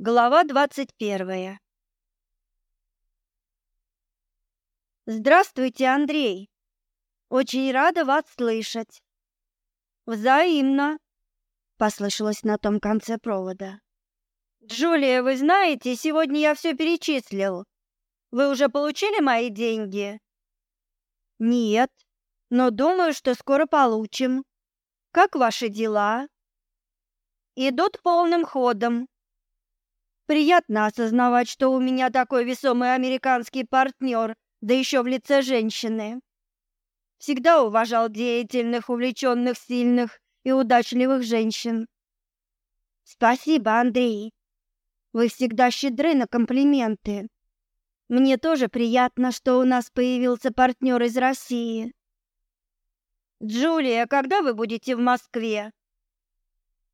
Глава 21. Здравствуйте, Андрей. Очень рада вас слышать. Взаимно, послышалось на том конце провода. Джулия, вы знаете, сегодня я все перечислил. Вы уже получили мои деньги? Нет, но думаю, что скоро получим. Как ваши дела? Идут полным ходом, Приятно осознавать, что у меня такой весомый американский партнер, да еще в лице женщины. Всегда уважал деятельных, увлеченных, сильных и удачливых женщин. Спасибо, Андрей. Вы всегда щедры на комплименты. Мне тоже приятно, что у нас появился партнер из России. Джулия, когда вы будете в Москве?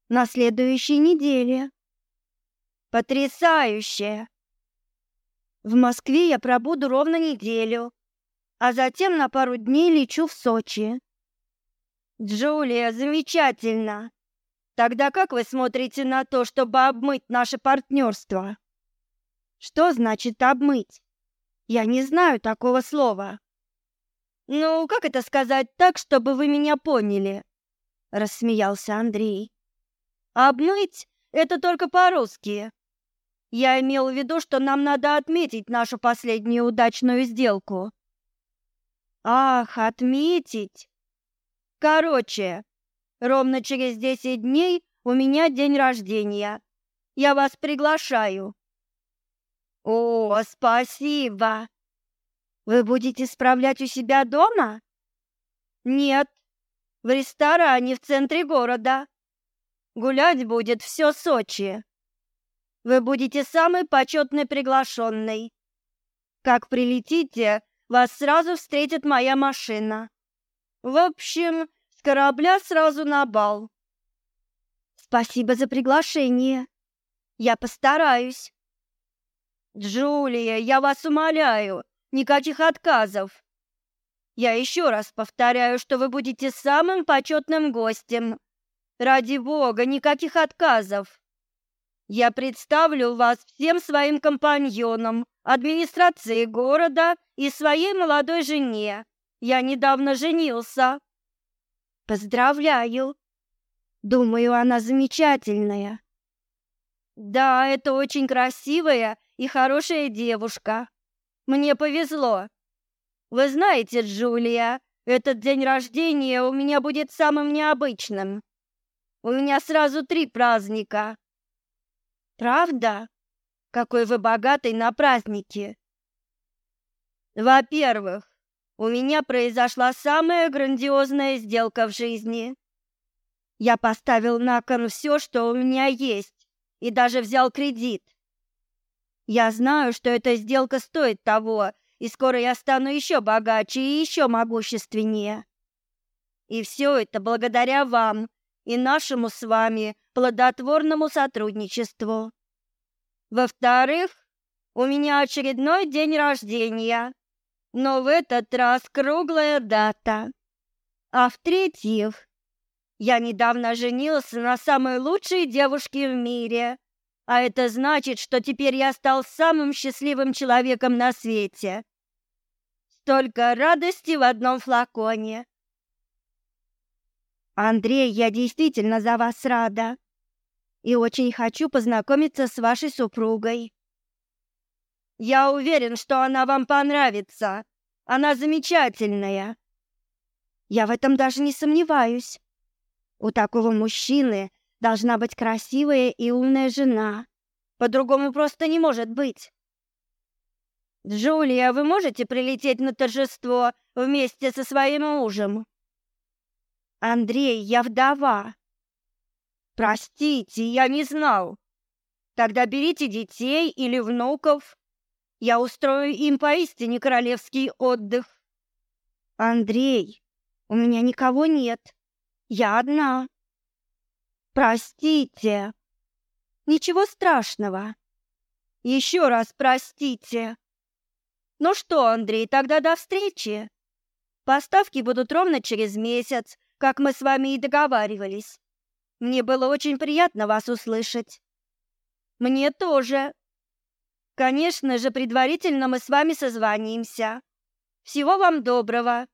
На следующей неделе. Потрясающе! В Москве я пробуду ровно неделю, а затем на пару дней лечу в Сочи. Джулия, замечательно! Тогда как вы смотрите на то, чтобы обмыть наше партнерство? Что значит обмыть? Я не знаю такого слова. Ну, как это сказать так, чтобы вы меня поняли? Рассмеялся Андрей. Обмыть это только по-русски. Я имел в виду, что нам надо отметить нашу последнюю удачную сделку. Ах, отметить. Короче, ровно через 10 дней у меня день рождения. Я вас приглашаю. О, спасибо. Вы будете справлять у себя дома? Нет. В ресторане в центре города. Гулять будет все Сочи. Вы будете самый почетный приглашенный. Как прилетите, вас сразу встретит моя машина. В общем, с корабля сразу на бал. Спасибо за приглашение. Я постараюсь. Джулия, я вас умоляю, никаких отказов. Я еще раз повторяю, что вы будете самым почетным гостем. Ради бога, никаких отказов. Я представлю вас всем своим компаньонам, администрации города и своей молодой жене. Я недавно женился. Поздравляю. Думаю, она замечательная. Да, это очень красивая и хорошая девушка. Мне повезло. Вы знаете, Джулия, этот день рождения у меня будет самым необычным. У меня сразу три праздника Правда? Какой вы богатый на праздники. Во-первых, у меня произошла самая грандиозная сделка в жизни. Я поставил на кон все, что у меня есть, и даже взял кредит. Я знаю, что эта сделка стоит того, и скоро я стану еще богаче и еще могущественнее. И все это благодаря вам, и нашему с вами плодотворному сотрудничеству. Во-вторых, у меня очередной день рождения, но в этот раз круглая дата. А в-третьих, я недавно женился на самой лучшей девушке в мире, а это значит, что теперь я стал самым счастливым человеком на свете. Столько радости в одном флаконе. Андрей, я действительно за вас рада. И очень хочу познакомиться с вашей супругой. Я уверен, что она вам понравится. Она замечательная. Я в этом даже не сомневаюсь. У такого мужчины должна быть красивая и умная жена. По-другому просто не может быть. Джулия, вы можете прилететь на торжество вместе со своим мужем? Андрей, я вдова. Простите, я не знал. Тогда берите детей или внуков. Я устрою им поистине королевский отдых. Андрей, у меня никого нет. Я одна. Простите. Ничего страшного. Еще раз простите. Ну что, Андрей, тогда до встречи. Поставки будут ровно через месяц как мы с вами и договаривались. Мне было очень приятно вас услышать. Мне тоже. Конечно же, предварительно мы с вами созвонимся. Всего вам доброго.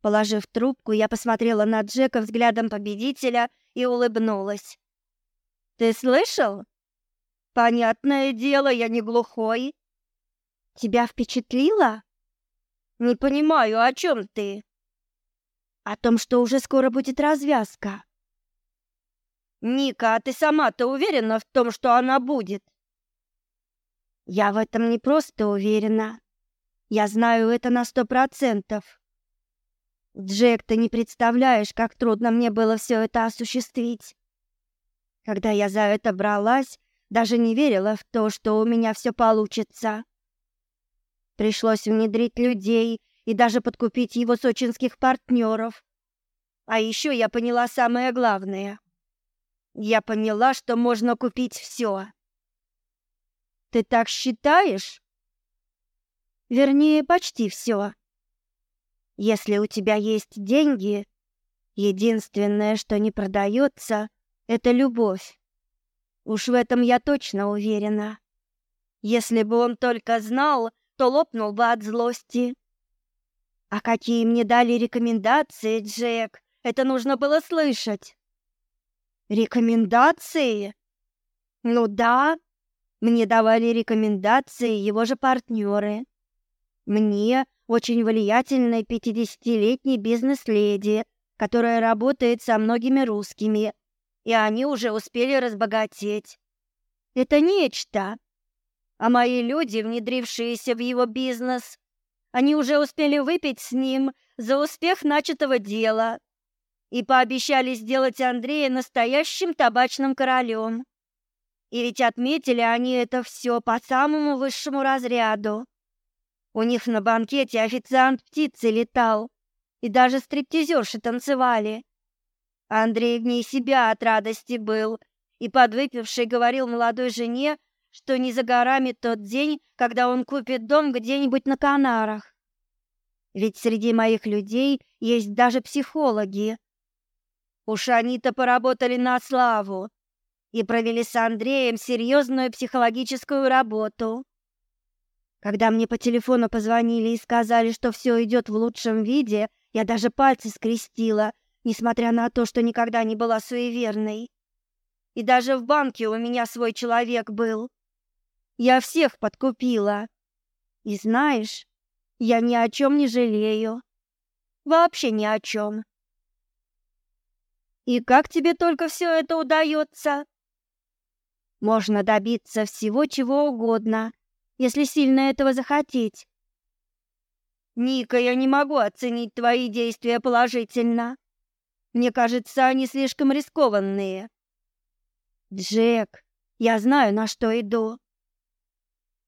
Положив трубку, я посмотрела на Джека взглядом победителя и улыбнулась. Ты слышал? Понятное дело, я не глухой. Тебя впечатлило? Не понимаю, о чем ты? о том, что уже скоро будет развязка. Ника, а ты сама-то уверена в том, что она будет? Я в этом не просто уверена. Я знаю это на сто процентов. Джек, ты не представляешь, как трудно мне было все это осуществить. Когда я за это бралась, даже не верила в то, что у меня все получится. Пришлось внедрить людей, и даже подкупить его сочинских партнеров. А еще я поняла самое главное. Я поняла, что можно купить все. Ты так считаешь? Вернее, почти все. Если у тебя есть деньги, единственное, что не продается, это любовь. Уж в этом я точно уверена. Если бы он только знал, то лопнул бы от злости. А какие мне дали рекомендации, Джек? Это нужно было слышать. Рекомендации? Ну да, мне давали рекомендации его же партнеры. Мне очень влиятельная 50-летней бизнес-леди, которая работает со многими русскими, и они уже успели разбогатеть. Это нечто. А мои люди, внедрившиеся в его бизнес, они уже успели выпить с ним за успех начатого дела и пообещали сделать Андрея настоящим табачным королем. И ведь отметили они это все по самому высшему разряду. У них на банкете официант птицы летал, и даже стриптизерши танцевали. Андрей вне себя от радости был, и подвыпивший говорил молодой жене, что не за горами тот день, когда он купит дом где-нибудь на Канарах. Ведь среди моих людей есть даже психологи. Уж они-то поработали на славу и провели с Андреем серьезную психологическую работу. Когда мне по телефону позвонили и сказали, что все идет в лучшем виде, я даже пальцы скрестила, несмотря на то, что никогда не была суеверной. И даже в банке у меня свой человек был. Я всех подкупила. И знаешь, я ни о чем не жалею. Вообще ни о чем. И как тебе только все это удается? Можно добиться всего чего угодно, если сильно этого захотеть. Ника, я не могу оценить твои действия положительно. Мне кажется, они слишком рискованные. Джек, я знаю, на что иду.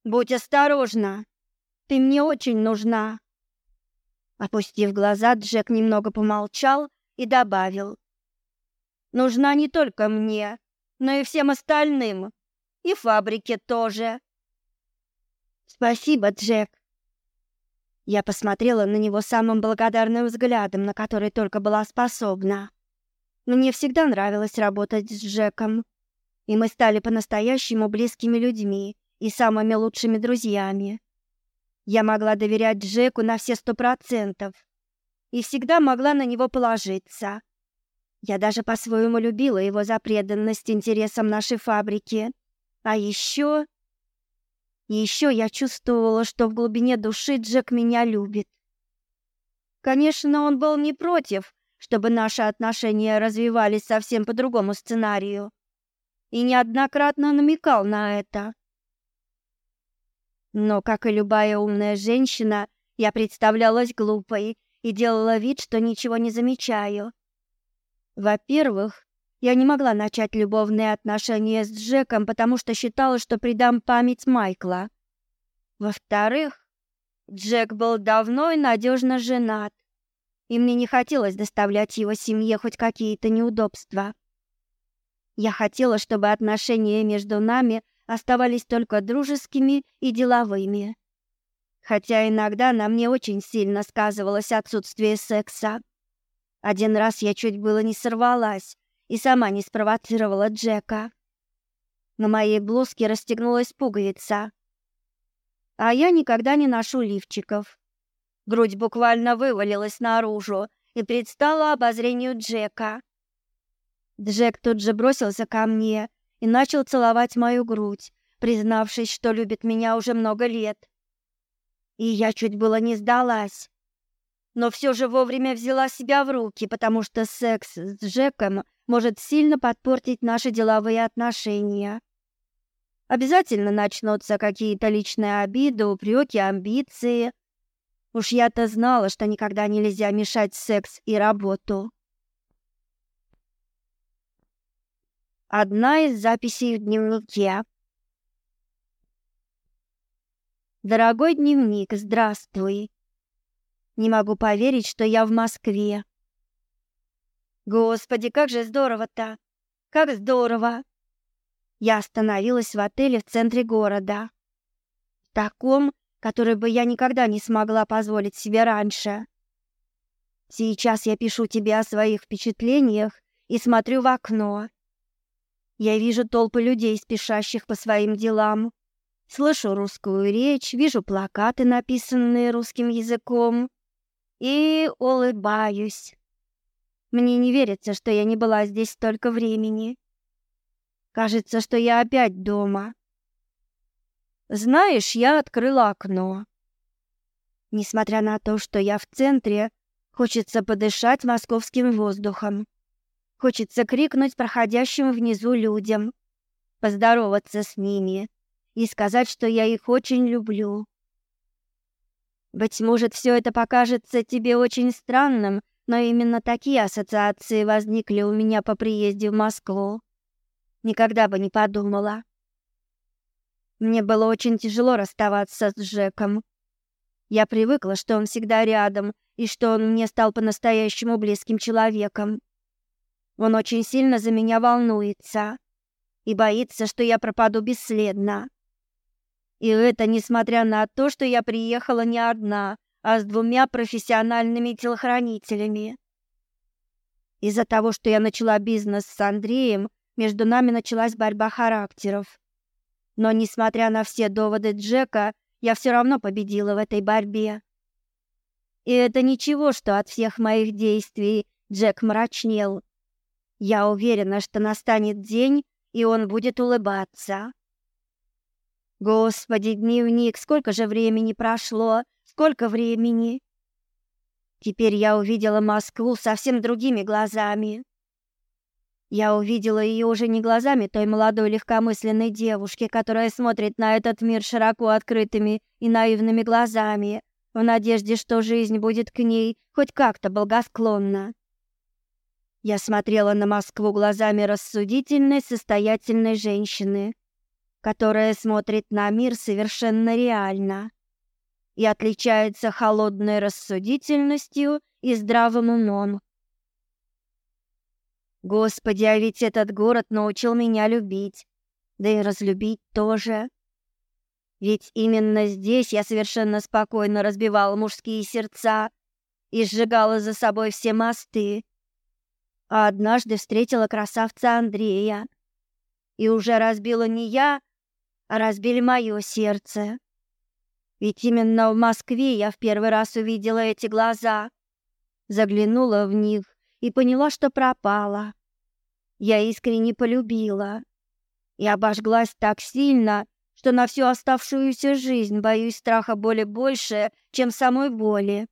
«Будь осторожна! Ты мне очень нужна!» Опустив глаза, Джек немного помолчал и добавил. «Нужна не только мне, но и всем остальным, и фабрике тоже!» «Спасибо, Джек!» Я посмотрела на него самым благодарным взглядом, на который только была способна. Мне всегда нравилось работать с Джеком, и мы стали по-настоящему близкими людьми и самыми лучшими друзьями. Я могла доверять Джеку на все сто процентов и всегда могла на него положиться. Я даже по-своему любила его за преданность интересам нашей фабрики. А еще... Еще я чувствовала, что в глубине души Джек меня любит. Конечно, он был не против, чтобы наши отношения развивались совсем по другому сценарию. И неоднократно намекал на это. Но, как и любая умная женщина, я представлялась глупой и делала вид, что ничего не замечаю. Во-первых, я не могла начать любовные отношения с Джеком, потому что считала, что предам память Майкла. Во-вторых, Джек был давно и надежно женат, и мне не хотелось доставлять его семье хоть какие-то неудобства. Я хотела, чтобы отношения между нами – оставались только дружескими и деловыми. Хотя иногда на мне очень сильно сказывалось отсутствие секса. Один раз я чуть было не сорвалась и сама не спровоцировала Джека. На моей блузке расстегнулась пуговица. А я никогда не ношу лифчиков. Грудь буквально вывалилась наружу и предстала обозрению Джека. Джек тут же бросился ко мне и начал целовать мою грудь, признавшись, что любит меня уже много лет. И я чуть было не сдалась. Но все же вовремя взяла себя в руки, потому что секс с Джеком может сильно подпортить наши деловые отношения. Обязательно начнутся какие-то личные обиды, упреки, амбиции. Уж я-то знала, что никогда нельзя мешать секс и работу. одна из записей в дневнике. Дорогой дневник, здравствуй. Не могу поверить, что я в Москве. Господи, как же здорово-то! Как здорово! Я остановилась в отеле в центре города. В таком, который бы я никогда не смогла позволить себе раньше. Сейчас я пишу тебе о своих впечатлениях и смотрю в окно. Я вижу толпы людей, спешащих по своим делам. Слышу русскую речь, вижу плакаты, написанные русским языком. И улыбаюсь. Мне не верится, что я не была здесь столько времени. Кажется, что я опять дома. Знаешь, я открыла окно. Несмотря на то, что я в центре, хочется подышать московским воздухом. Хочется крикнуть проходящим внизу людям, поздороваться с ними и сказать, что я их очень люблю. Быть может, все это покажется тебе очень странным, но именно такие ассоциации возникли у меня по приезде в Москву. Никогда бы не подумала. Мне было очень тяжело расставаться с Джеком. Я привыкла, что он всегда рядом и что он мне стал по-настоящему близким человеком. Он очень сильно за меня волнуется и боится, что я пропаду бесследно. И это несмотря на то, что я приехала не одна, а с двумя профессиональными телохранителями. Из-за того, что я начала бизнес с Андреем, между нами началась борьба характеров. Но несмотря на все доводы Джека, я все равно победила в этой борьбе. И это ничего, что от всех моих действий Джек мрачнел я уверена, что настанет день, и он будет улыбаться. Господи, дневник, сколько же времени прошло, сколько времени. Теперь я увидела Москву совсем другими глазами. Я увидела ее уже не глазами той молодой легкомысленной девушки, которая смотрит на этот мир широко открытыми и наивными глазами, в надежде, что жизнь будет к ней хоть как-то благосклонна. Я смотрела на Москву глазами рассудительной, состоятельной женщины, которая смотрит на мир совершенно реально и отличается холодной рассудительностью и здравым умом. Господи, а ведь этот город научил меня любить, да и разлюбить тоже. Ведь именно здесь я совершенно спокойно разбивала мужские сердца и сжигала за собой все мосты, а однажды встретила красавца Андрея. И уже разбила не я, а разбили мое сердце. Ведь именно в Москве я в первый раз увидела эти глаза, заглянула в них и поняла, что пропала. Я искренне полюбила и обожглась так сильно, что на всю оставшуюся жизнь боюсь страха боли больше, чем самой боли.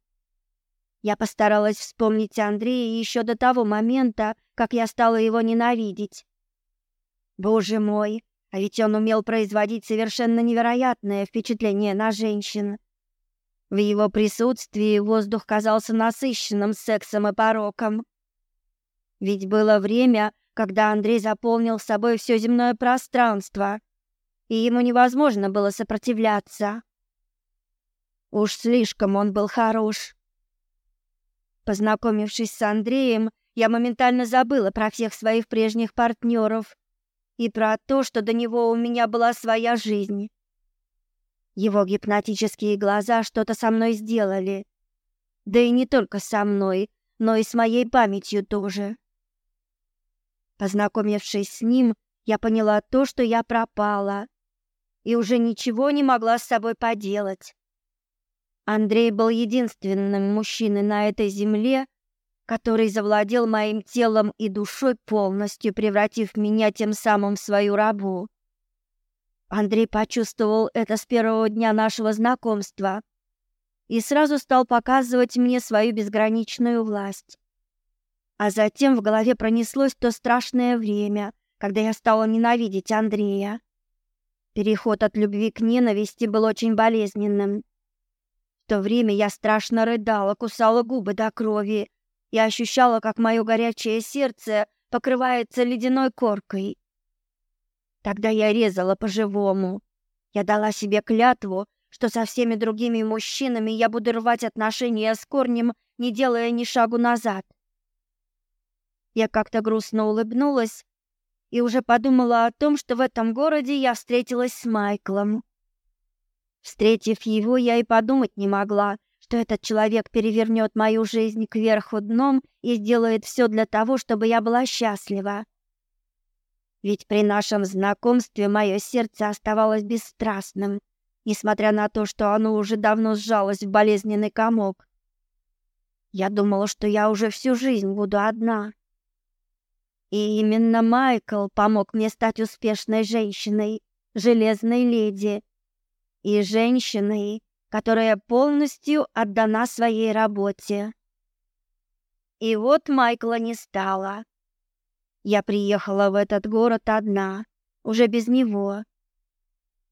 Я постаралась вспомнить Андрея еще до того момента, как я стала его ненавидеть. Боже мой, а ведь он умел производить совершенно невероятное впечатление на женщин. В его присутствии воздух казался насыщенным сексом и пороком. Ведь было время, когда Андрей заполнил собой все земное пространство, и ему невозможно было сопротивляться. Уж слишком он был хорош. Познакомившись с Андреем, я моментально забыла про всех своих прежних партнеров и про то, что до него у меня была своя жизнь. Его гипнотические глаза что-то со мной сделали. Да и не только со мной, но и с моей памятью тоже. Познакомившись с ним, я поняла то, что я пропала и уже ничего не могла с собой поделать. Андрей был единственным мужчиной на этой земле, который завладел моим телом и душой полностью, превратив меня тем самым в свою рабу. Андрей почувствовал это с первого дня нашего знакомства и сразу стал показывать мне свою безграничную власть. А затем в голове пронеслось то страшное время, когда я стала ненавидеть Андрея. Переход от любви к ненависти был очень болезненным — то время я страшно рыдала, кусала губы до крови. Я ощущала, как мое горячее сердце покрывается ледяной коркой. Тогда я резала по-живому. Я дала себе клятву, что со всеми другими мужчинами я буду рвать отношения с корнем, не делая ни шагу назад. Я как-то грустно улыбнулась и уже подумала о том, что в этом городе я встретилась с Майклом. Встретив его, я и подумать не могла, что этот человек перевернет мою жизнь кверху дном и сделает все для того, чтобы я была счастлива. Ведь при нашем знакомстве мое сердце оставалось бесстрастным, несмотря на то, что оно уже давно сжалось в болезненный комок. Я думала, что я уже всю жизнь буду одна. И именно Майкл помог мне стать успешной женщиной, железной леди, и женщиной, которая полностью отдана своей работе. И вот Майкла не стало. Я приехала в этот город одна, уже без него.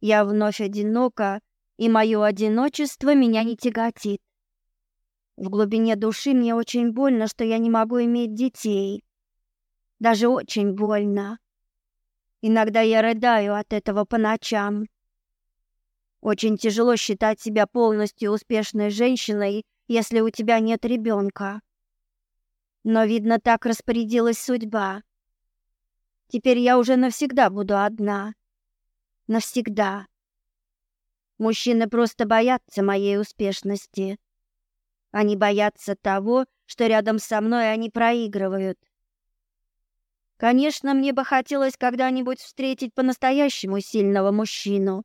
Я вновь одинока, и мое одиночество меня не тяготит. В глубине души мне очень больно, что я не могу иметь детей. Даже очень больно. Иногда я рыдаю от этого по ночам. Очень тяжело считать себя полностью успешной женщиной, если у тебя нет ребенка. Но, видно, так распорядилась судьба. Теперь я уже навсегда буду одна. Навсегда. Мужчины просто боятся моей успешности. Они боятся того, что рядом со мной они проигрывают. Конечно, мне бы хотелось когда-нибудь встретить по-настоящему сильного мужчину,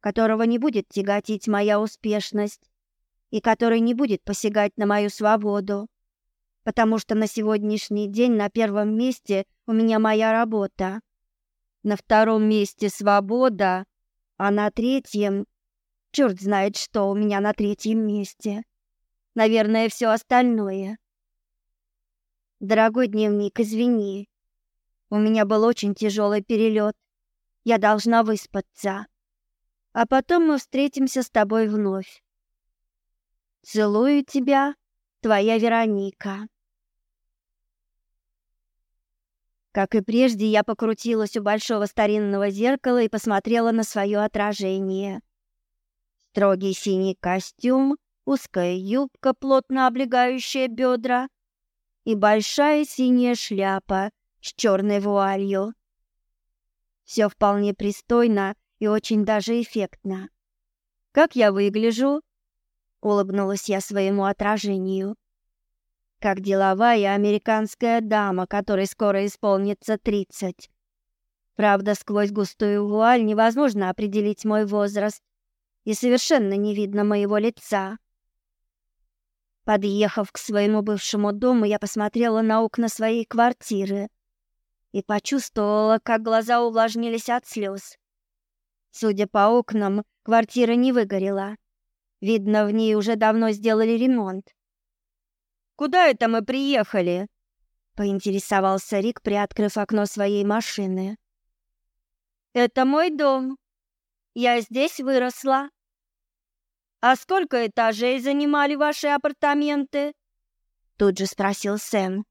которого не будет тяготить моя успешность и который не будет посягать на мою свободу, потому что на сегодняшний день на первом месте у меня моя работа, на втором месте свобода, а на третьем черт знает, что у меня на третьем месте. Наверное, все остальное. Дорогой дневник, извини. У меня был очень тяжелый перелет. Я должна выспаться а потом мы встретимся с тобой вновь. Целую тебя, твоя Вероника. Как и прежде, я покрутилась у большого старинного зеркала и посмотрела на свое отражение. Строгий синий костюм, узкая юбка, плотно облегающая бедра, и большая синяя шляпа с черной вуалью. Все вполне пристойно, и очень даже эффектно. «Как я выгляжу?» — улыбнулась я своему отражению. «Как деловая американская дама, которой скоро исполнится тридцать. Правда, сквозь густую вуаль невозможно определить мой возраст, и совершенно не видно моего лица». Подъехав к своему бывшему дому, я посмотрела на окна своей квартиры и почувствовала, как глаза увлажнились от слез. Судя по окнам, квартира не выгорела. Видно, в ней уже давно сделали ремонт. «Куда это мы приехали?» — поинтересовался Рик, приоткрыв окно своей машины. «Это мой дом. Я здесь выросла». «А сколько этажей занимали ваши апартаменты?» — тут же спросил Сэм.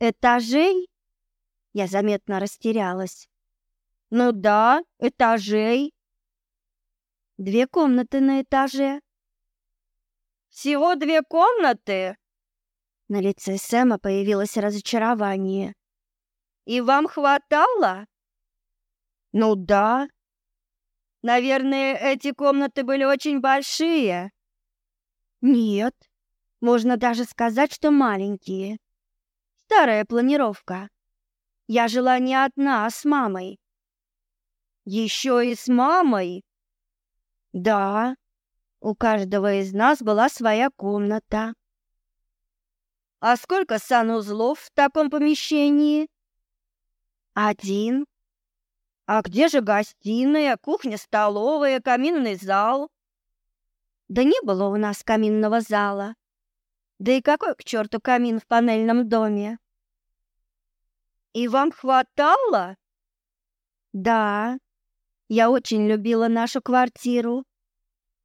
«Этажей?» Я заметно растерялась. Ну да, этажей. Две комнаты на этаже. Всего две комнаты? На лице Сэма появилось разочарование. И вам хватало? Ну да. Наверное, эти комнаты были очень большие. Нет. Можно даже сказать, что маленькие. Старая планировка. Я жила не одна, а с мамой. Еще и с мамой. Да, у каждого из нас была своя комната. А сколько санузлов в таком помещении? Один. А где же гостиная, кухня, столовая, каминный зал? Да не было у нас каминного зала. Да и какой к черту камин в панельном доме? И вам хватало? Да, я очень любила нашу квартиру.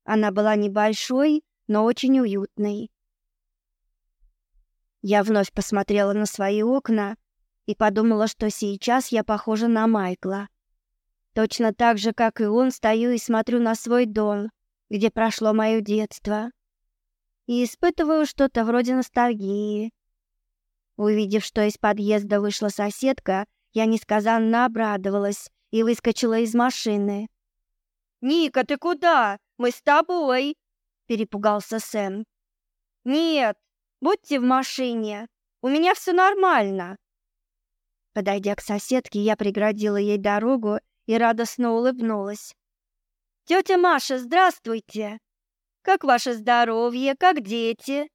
Она была небольшой, но очень уютной. Я вновь посмотрела на свои окна и подумала, что сейчас я похожа на Майкла. Точно так же, как и он, стою и смотрю на свой дом, где прошло мое детство. И испытываю что-то вроде ностальгии. Увидев, что из подъезда вышла соседка, я несказанно обрадовалась и выскочила из машины. «Ника, ты куда? Мы с тобой!» – перепугался Сэм. «Нет, будьте в машине. У меня все нормально». Подойдя к соседке, я преградила ей дорогу и радостно улыбнулась. «Тетя Маша, здравствуйте! Как ваше здоровье, как дети?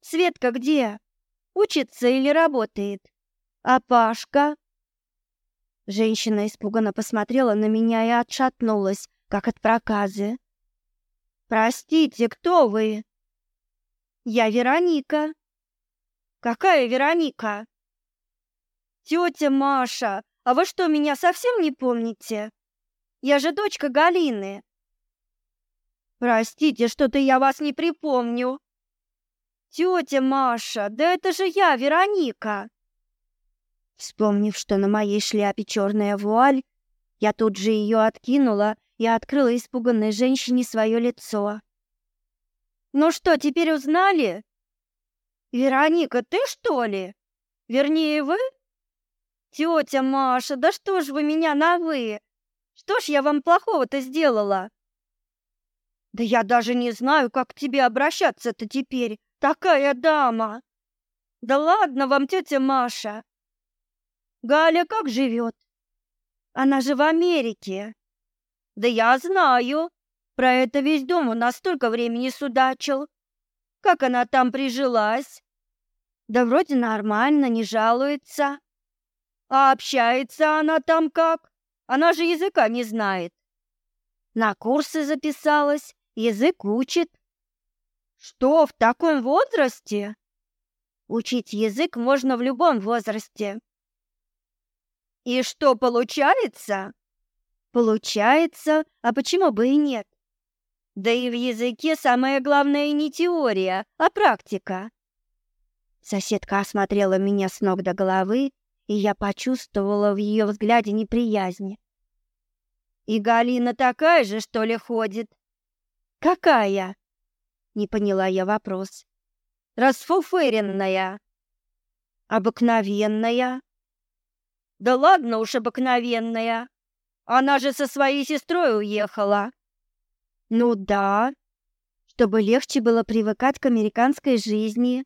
Светка где? Учится или работает? А Пашка?» Женщина испуганно посмотрела на меня и отшатнулась, как от проказы. «Простите, кто вы?» «Я Вероника». «Какая Вероника?» «Тетя Маша, а вы что, меня совсем не помните? Я же дочка Галины». «Простите, что-то я вас не припомню». «Тетя Маша, да это же я, Вероника!» Вспомнив, что на моей шляпе черная вуаль, я тут же ее откинула и открыла испуганной женщине свое лицо. «Ну что, теперь узнали?» «Вероника, ты что ли? Вернее, вы?» «Тетя Маша, да что ж вы меня на «вы»? Что ж я вам плохого-то сделала?» «Да я даже не знаю, как к тебе обращаться-то теперь, такая дама!» «Да ладно вам, тетя Маша!» Галя как живет? Она же в Америке. Да я знаю. Про это весь дом у нас столько времени судачил. Как она там прижилась? Да вроде нормально, не жалуется. А общается она там как? Она же языка не знает. На курсы записалась, язык учит. Что, в таком возрасте? Учить язык можно в любом возрасте. И что получается? Получается, а почему бы и нет? Да и в языке самое главное не теория, а практика. Соседка осмотрела меня с ног до головы, и я почувствовала в ее взгляде неприязнь. И Галина такая же, что ли, ходит? Какая? Не поняла я вопрос. Расфуфыренная. Обыкновенная. Да ладно уж обыкновенная. Она же со своей сестрой уехала. Ну да, чтобы легче было привыкать к американской жизни.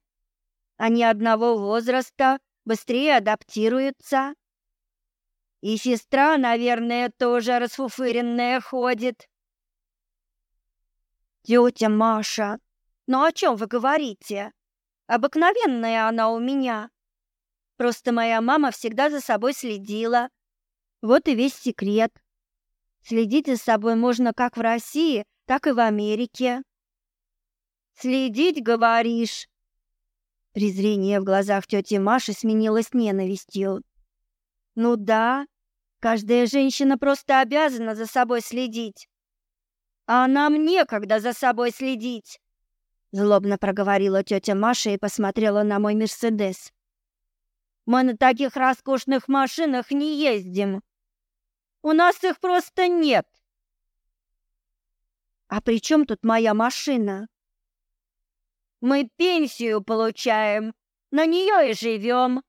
Они одного возраста, быстрее адаптируются. И сестра, наверное, тоже расфуфыренная ходит. Тетя Маша, ну о чем вы говорите? Обыкновенная она у меня. Просто моя мама всегда за собой следила. Вот и весь секрет. Следить за собой можно как в России, так и в Америке. Следить, говоришь? Презрение в глазах тёти Маши сменилось ненавистью. Ну да, каждая женщина просто обязана за собой следить. А нам некогда за собой следить. Злобно проговорила тётя Маша и посмотрела на мой Мерседес. Мы на таких роскошных машинах не ездим. У нас их просто нет. А при чем тут моя машина? Мы пенсию получаем, на нее и живем.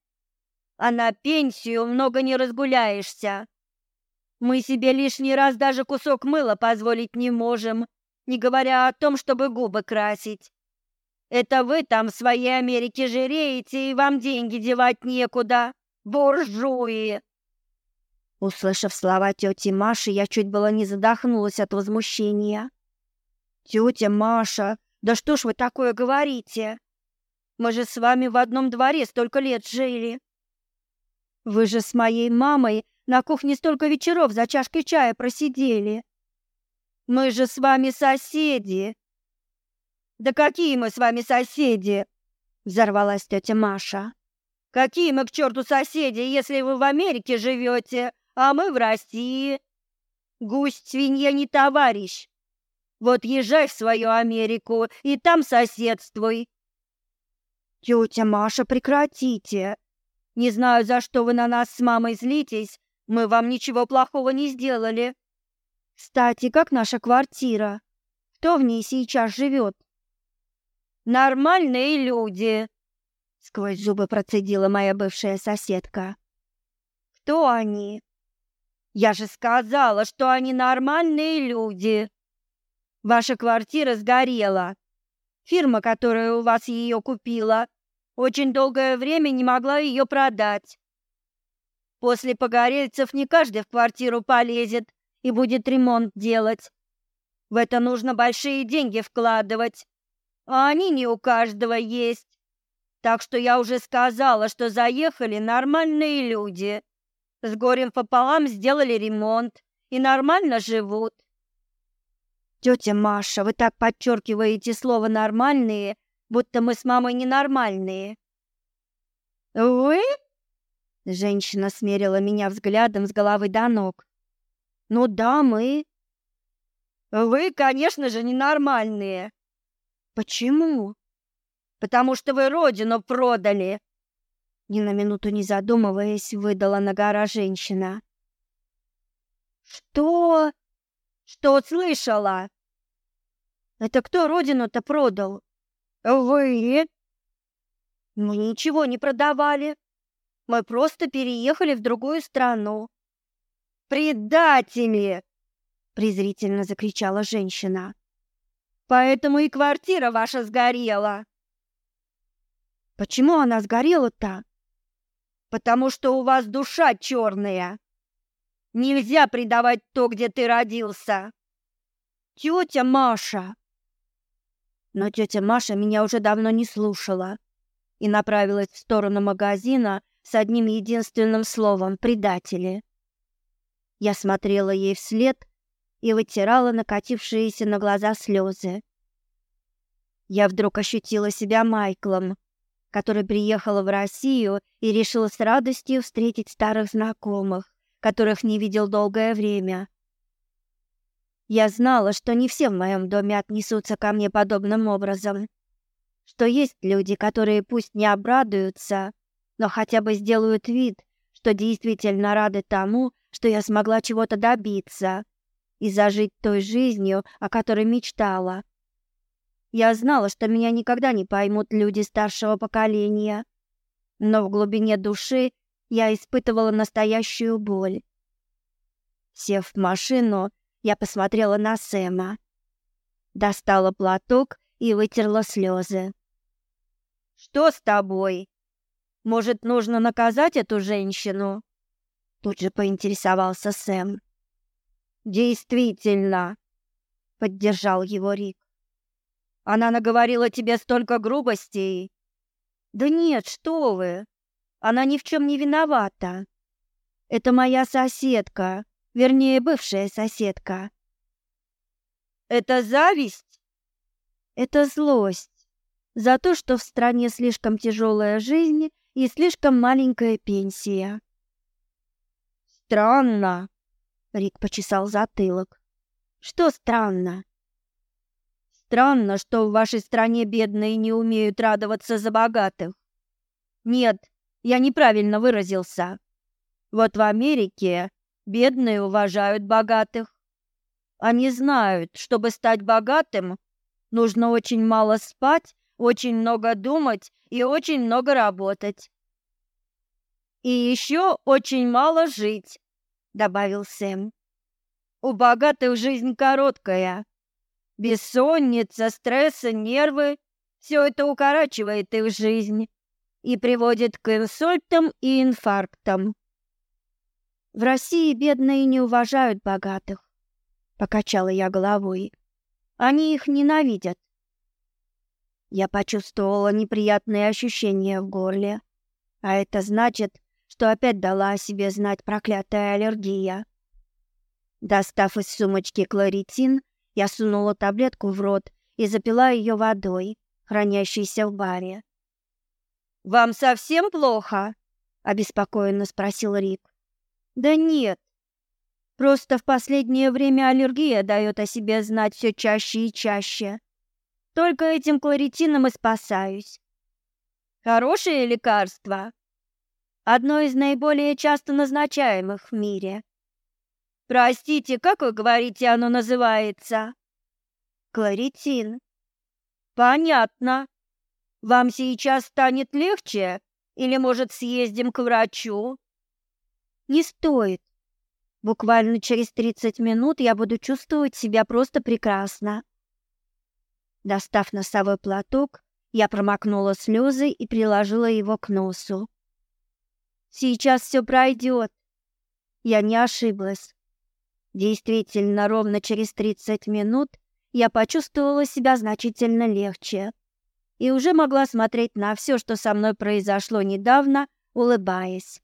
А на пенсию много не разгуляешься. Мы себе лишний раз даже кусок мыла позволить не можем, не говоря о том, чтобы губы красить. Это вы там в своей Америке жиреете, и вам деньги девать некуда. Буржуи!» Услышав слова тети Маши, я чуть было не задохнулась от возмущения. «Тетя Маша, да что ж вы такое говорите? Мы же с вами в одном дворе столько лет жили. Вы же с моей мамой на кухне столько вечеров за чашкой чая просидели. Мы же с вами соседи, да какие мы с вами соседи? Взорвалась тетя Маша. Какие мы к черту соседи, если вы в Америке живете, а мы в России? Гусь свинья не товарищ. Вот езжай в свою Америку и там соседствуй. Тетя Маша, прекратите. Не знаю, за что вы на нас с мамой злитесь. Мы вам ничего плохого не сделали. Кстати, как наша квартира? Кто в ней сейчас живет? Нормальные люди, сквозь зубы процедила моя бывшая соседка. Кто они? Я же сказала, что они нормальные люди. Ваша квартира сгорела. Фирма, которая у вас ее купила, очень долгое время не могла ее продать. После погорельцев не каждый в квартиру полезет и будет ремонт делать. В это нужно большие деньги вкладывать. А Они не у каждого есть. Так что я уже сказала, что заехали нормальные люди. С горем пополам сделали ремонт и нормально живут. Тетя Маша, вы так подчеркиваете слово «нормальные», будто мы с мамой ненормальные. Вы? Женщина смерила меня взглядом с головы до ног. Ну да, мы. Вы, конечно же, ненормальные. Почему? Потому что вы родину продали. Ни на минуту не задумываясь, выдала Нагара женщина. Что? Что слышала? Это кто родину-то продал? Вы? Мы ничего не продавали. Мы просто переехали в другую страну. Предатели! презрительно закричала женщина. Поэтому и квартира ваша сгорела. Почему она сгорела-то? Потому что у вас душа черная. Нельзя предавать то, где ты родился. Тетя Маша. Но тетя Маша меня уже давно не слушала и направилась в сторону магазина с одним единственным словом «предатели». Я смотрела ей вслед и вытирала накатившиеся на глаза слезы. Я вдруг ощутила себя Майклом, который приехал в Россию и решил с радостью встретить старых знакомых, которых не видел долгое время. Я знала, что не все в моем доме отнесутся ко мне подобным образом, что есть люди, которые пусть не обрадуются, но хотя бы сделают вид, что действительно рады тому, что я смогла чего-то добиться, и зажить той жизнью, о которой мечтала. Я знала, что меня никогда не поймут люди старшего поколения, но в глубине души я испытывала настоящую боль. Сев в машину, я посмотрела на Сэма. Достала платок и вытерла слезы. «Что с тобой? Может, нужно наказать эту женщину?» Тут же поинтересовался Сэм действительно поддержал его Рик. Она наговорила тебе столько грубостей. Да нет, что вы? Она ни в чем не виновата. Это моя соседка, вернее, бывшая соседка. Это зависть? Это злость за то, что в стране слишком тяжелая жизнь и слишком маленькая пенсия. Странно, Рик почесал затылок. Что странно? Странно, что в вашей стране бедные не умеют радоваться за богатых. Нет, я неправильно выразился. Вот в Америке бедные уважают богатых. Они знают, чтобы стать богатым, нужно очень мало спать, очень много думать и очень много работать. И еще очень мало жить добавил Сэм. У богатых жизнь короткая. Бессонница, стресса, нервы – все это укорачивает их жизнь и приводит к инсультам и инфарктам. В России бедные не уважают богатых, покачала я головой. Они их ненавидят. Я почувствовала неприятные ощущения в горле, а это значит, что опять дала о себе знать проклятая аллергия. Достав из сумочки кларитин, я сунула таблетку в рот и запила ее водой, хранящейся в баре. «Вам совсем плохо?» — обеспокоенно спросил Рик. «Да нет. Просто в последнее время аллергия дает о себе знать все чаще и чаще. Только этим кларитином и спасаюсь». «Хорошее лекарство?» Одно из наиболее часто назначаемых в мире. Простите, как вы говорите, оно называется? Кларитин. Понятно. Вам сейчас станет легче? Или, может, съездим к врачу? Не стоит. Буквально через 30 минут я буду чувствовать себя просто прекрасно. Достав носовой платок, я промокнула слезы и приложила его к носу. Сейчас все пройдет. Я не ошиблась. Действительно, ровно через 30 минут я почувствовала себя значительно легче и уже могла смотреть на все, что со мной произошло недавно, улыбаясь.